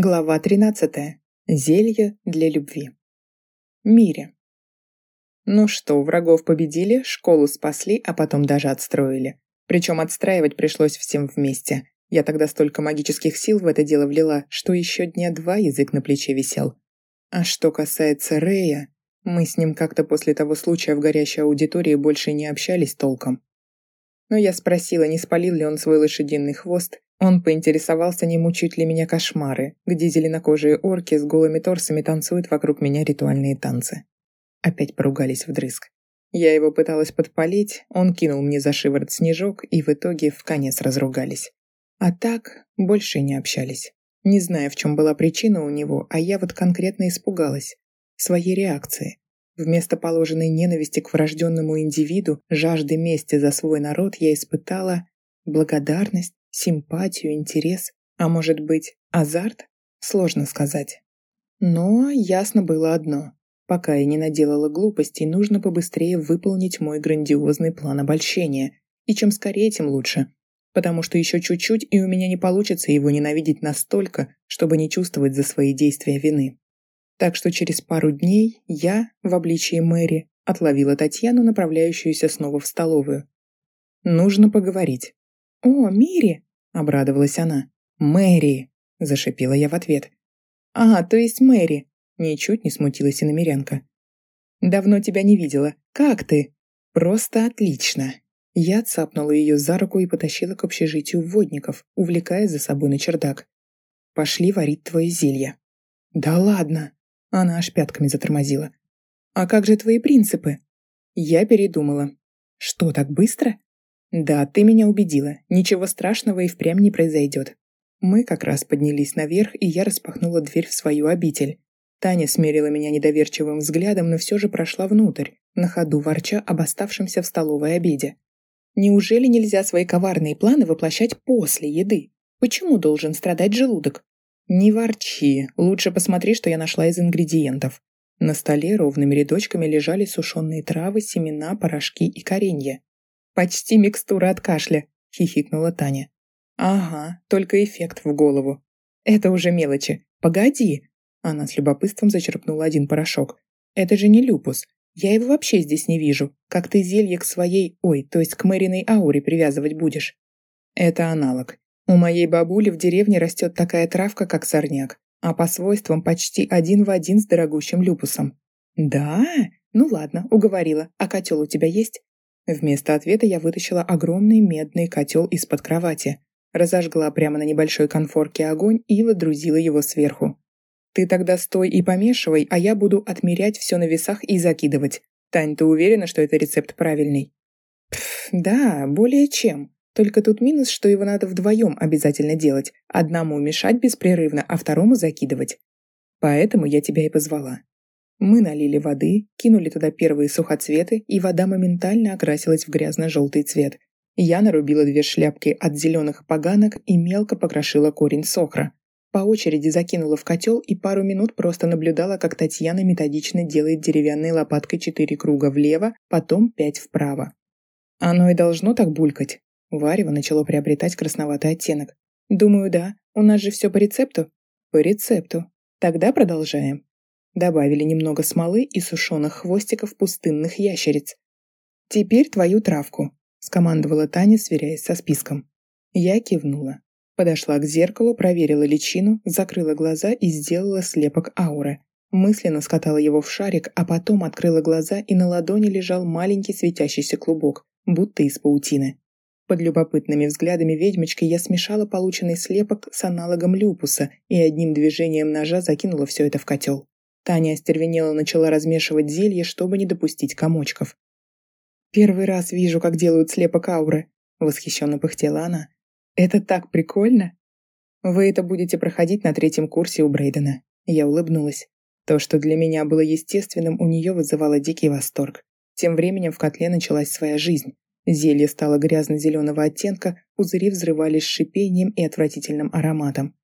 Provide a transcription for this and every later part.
Глава 13. Зелье для любви. Мире. Ну что, врагов победили, школу спасли, а потом даже отстроили. Причем отстраивать пришлось всем вместе. Я тогда столько магических сил в это дело влила, что еще дня два язык на плече висел. А что касается Рея, мы с ним как-то после того случая в горящей аудитории больше не общались толком. Но я спросила, не спалил ли он свой лошадиный хвост, он поинтересовался, не мучают ли меня кошмары, где зеленокожие орки с голыми торсами танцуют вокруг меня ритуальные танцы. Опять поругались вдрызг. Я его пыталась подпалить, он кинул мне за шиворот снежок, и в итоге в конец разругались. А так больше не общались. Не знаю, в чем была причина у него, а я вот конкретно испугалась. Своей реакции. Вместо положенной ненависти к врожденному индивиду, жажды мести за свой народ я испытала благодарность, симпатию, интерес, а может быть, азарт? Сложно сказать. Но ясно было одно. Пока я не наделала глупостей, нужно побыстрее выполнить мой грандиозный план обольщения. И чем скорее, тем лучше. Потому что еще чуть-чуть, и у меня не получится его ненавидеть настолько, чтобы не чувствовать за свои действия вины. Так что через пару дней я, в обличии Мэри, отловила Татьяну, направляющуюся снова в столовую. Нужно поговорить. «О, Мири!» — обрадовалась она. «Мэри!» — зашипела я в ответ. «А, то есть Мэри!» — ничуть не смутилась иномерянка. «Давно тебя не видела. Как ты?» «Просто отлично!» Я цапнула ее за руку и потащила к общежитию водников, увлекая за собой на чердак. «Пошли варить твое зелье». «Да ладно!» Она аж пятками затормозила. «А как же твои принципы?» Я передумала. «Что, так быстро?» «Да, ты меня убедила. Ничего страшного и впрямь не произойдет». Мы как раз поднялись наверх, и я распахнула дверь в свою обитель. Таня смерила меня недоверчивым взглядом, но все же прошла внутрь, на ходу ворча об оставшемся в столовой обеде. Неужели нельзя свои коварные планы воплощать после еды? Почему должен страдать желудок? Не ворчи, лучше посмотри, что я нашла из ингредиентов. На столе ровными рядочками лежали сушеные травы, семена, порошки и коренья. «Почти микстура от кашля», — хихикнула Таня. «Ага, только эффект в голову. Это уже мелочи. Погоди!» Она с любопытством зачерпнула один порошок. «Это же не люпус. Я его вообще здесь не вижу. Как ты зелье к своей, ой, то есть к Мэриной ауре привязывать будешь?» «Это аналог. У моей бабули в деревне растет такая травка, как сорняк, а по свойствам почти один в один с дорогущим люпусом». «Да? Ну ладно, уговорила. А котел у тебя есть?» Вместо ответа я вытащила огромный медный котел из-под кровати, разожгла прямо на небольшой конфорке огонь и водрузила его сверху. «Ты тогда стой и помешивай, а я буду отмерять все на весах и закидывать. Тань, ты уверена, что это рецепт правильный?» Пф, да, более чем. Только тут минус, что его надо вдвоем обязательно делать. Одному мешать беспрерывно, а второму закидывать. Поэтому я тебя и позвала. Мы налили воды, кинули туда первые сухоцветы, и вода моментально окрасилась в грязно-желтый цвет. Я нарубила две шляпки от зеленых поганок и мелко покрошила корень сохра. По очереди закинула в котел и пару минут просто наблюдала, как Татьяна методично делает деревянной лопаткой четыре круга влево, потом пять вправо. Оно и должно так булькать. Варево начало приобретать красноватый оттенок. Думаю, да. У нас же все по рецепту? По рецепту. Тогда продолжаем. Добавили немного смолы и сушеных хвостиков пустынных ящериц. «Теперь твою травку», — скомандовала Таня, сверяясь со списком. Я кивнула. Подошла к зеркалу, проверила личину, закрыла глаза и сделала слепок ауры. Мысленно скатала его в шарик, а потом открыла глаза, и на ладони лежал маленький светящийся клубок, будто из паутины. Под любопытными взглядами ведьмочки я смешала полученный слепок с аналогом люпуса и одним движением ножа закинула все это в котел. Таня остервенела начала размешивать зелье, чтобы не допустить комочков. «Первый раз вижу, как делают слепок ауры», — восхищенно пыхтела она. «Это так прикольно!» «Вы это будете проходить на третьем курсе у Брейдена». Я улыбнулась. То, что для меня было естественным, у нее вызывало дикий восторг. Тем временем в котле началась своя жизнь. Зелье стало грязно-зеленого оттенка, пузыри взрывались шипением и отвратительным ароматом.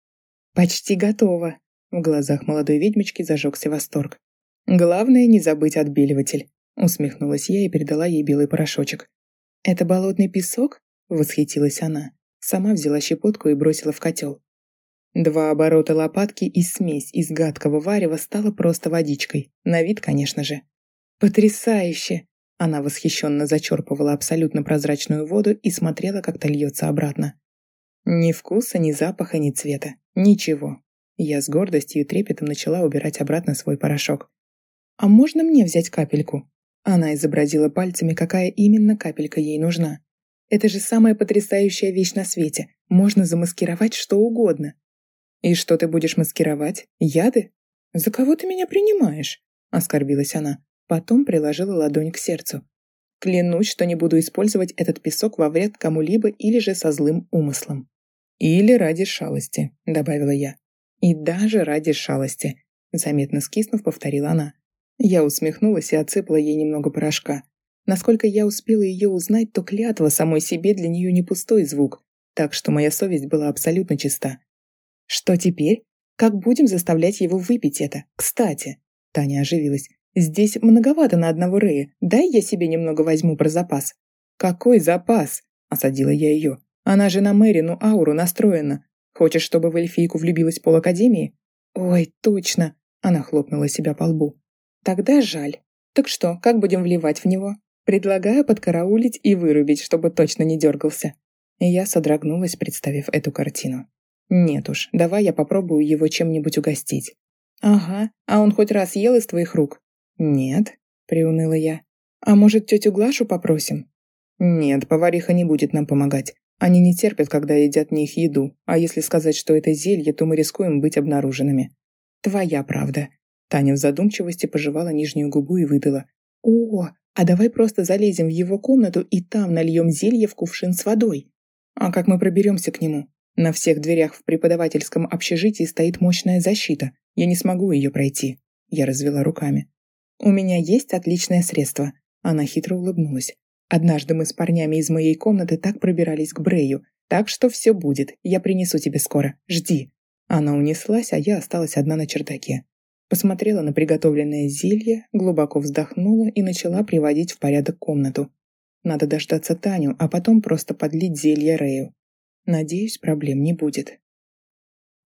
«Почти готово!» В глазах молодой ведьмочки зажегся восторг. «Главное не забыть отбеливатель», — усмехнулась я и передала ей белый порошочек. «Это болотный песок?» — восхитилась она. Сама взяла щепотку и бросила в котел. Два оборота лопатки и смесь из гадкого варева стала просто водичкой. На вид, конечно же. «Потрясающе!» Она восхищенно зачерпывала абсолютно прозрачную воду и смотрела, как то льется обратно. Ни вкуса, ни запаха, ни цвета. Ничего. Я с гордостью и трепетом начала убирать обратно свой порошок. «А можно мне взять капельку?» Она изобразила пальцами, какая именно капелька ей нужна. «Это же самая потрясающая вещь на свете. Можно замаскировать что угодно». «И что ты будешь маскировать? Яды? За кого ты меня принимаешь?» Оскорбилась она. Потом приложила ладонь к сердцу. «Клянусь, что не буду использовать этот песок во вред кому-либо или же со злым умыслом». «Или ради шалости», — добавила я. «И даже ради шалости», — заметно скиснув, повторила она. Я усмехнулась и отсыпала ей немного порошка. Насколько я успела ее узнать, то клятва самой себе для нее не пустой звук, так что моя совесть была абсолютно чиста. «Что теперь? Как будем заставлять его выпить это? Кстати!» Таня оживилась. «Здесь многовато на одного Рея. Дай я себе немного возьму про запас». «Какой запас?» – осадила я ее. «Она же на Мэрину ауру настроена. Хочешь, чтобы в эльфийку влюбилась полакадемии?» «Ой, точно!» – она хлопнула себя по лбу. «Тогда жаль. Так что, как будем вливать в него?» «Предлагаю подкараулить и вырубить, чтобы точно не дергался». Я содрогнулась, представив эту картину. «Нет уж, давай я попробую его чем-нибудь угостить». «Ага, а он хоть раз ел из твоих рук?» «Нет», — приуныла я. «А может, тетю Глашу попросим?» «Нет, повариха не будет нам помогать. Они не терпят, когда едят не их еду, а если сказать, что это зелье, то мы рискуем быть обнаруженными». «Твоя правда». Таня в задумчивости пожевала нижнюю губу и выдала. «О, а давай просто залезем в его комнату и там нальем зелье в кувшин с водой. А как мы проберемся к нему? На всех дверях в преподавательском общежитии стоит мощная защита. Я не смогу ее пройти». Я развела руками. «У меня есть отличное средство». Она хитро улыбнулась. «Однажды мы с парнями из моей комнаты так пробирались к Брею, так что все будет, я принесу тебе скоро, жди». Она унеслась, а я осталась одна на чердаке. Посмотрела на приготовленное зелье, глубоко вздохнула и начала приводить в порядок комнату. Надо дождаться Таню, а потом просто подлить зелье Рэю. Надеюсь, проблем не будет.